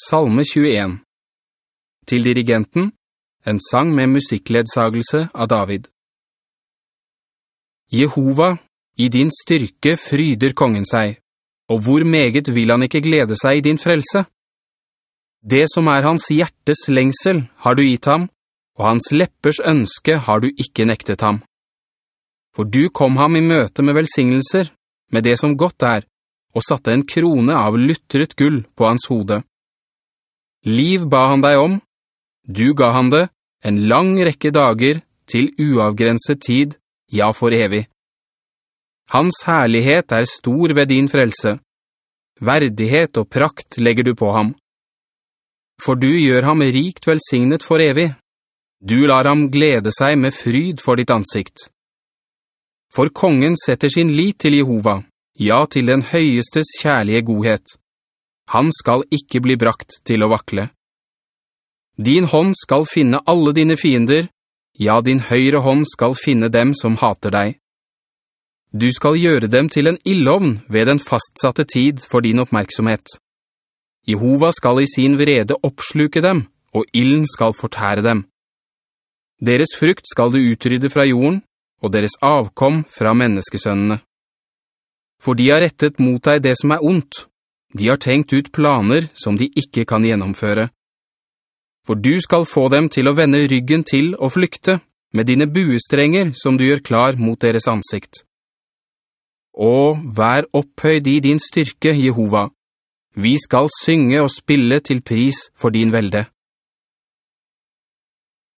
Salme 21 Til dirigenten, en sang med musikkledsagelse av David. Jehova, i din styrke fryder kongen seg, og hvor meget vil han ikke glede seg i din frelse? Det som er hans hjertes lengsel har du gitt ham, og hans leppers ønske har du ikke nektet ham. For du kom ham i møte med velsignelser, med det som godt er, og satte en krone av luttret gull på hans hode. Liv ba han deg om, du ga han det, en lang rekke dager til uavgrenset tid, ja for evig. Hans herlighet er stor ved din frelse. Verdighet og prakt legger du på ham. For du gjør ham rikt velsignet for evig. Du lar ham glede seg med fryd for ditt ansikt. For kongen setter sin lit til Jehova, ja til den høyestes kjærlige godhet. Han skal ikke bli brakt til å vakle. Din hånd skal finne alle dine fiender, ja, din høyre hånd skal finne dem som hater deg. Du skal gjøre dem til en illovn ved den fastsatte tid for din oppmerksomhet. Jehova skal i sin vrede oppsluke dem, og illen skal fortære dem. Deres frukt skal du utrydde fra jorden, og deres avkom fra menneskesønnene. For de har rettet mot deg det som er ondt. De har tenkt ut planer som de ikke kan gjennomføre. For du skal få dem til å vende ryggen til og flykte, med dine buestrenger som du gjør klar mot deres ansikt. Og vær opphøyd i din styrke, Jehova. Vi skal synge og spille til pris for din velde.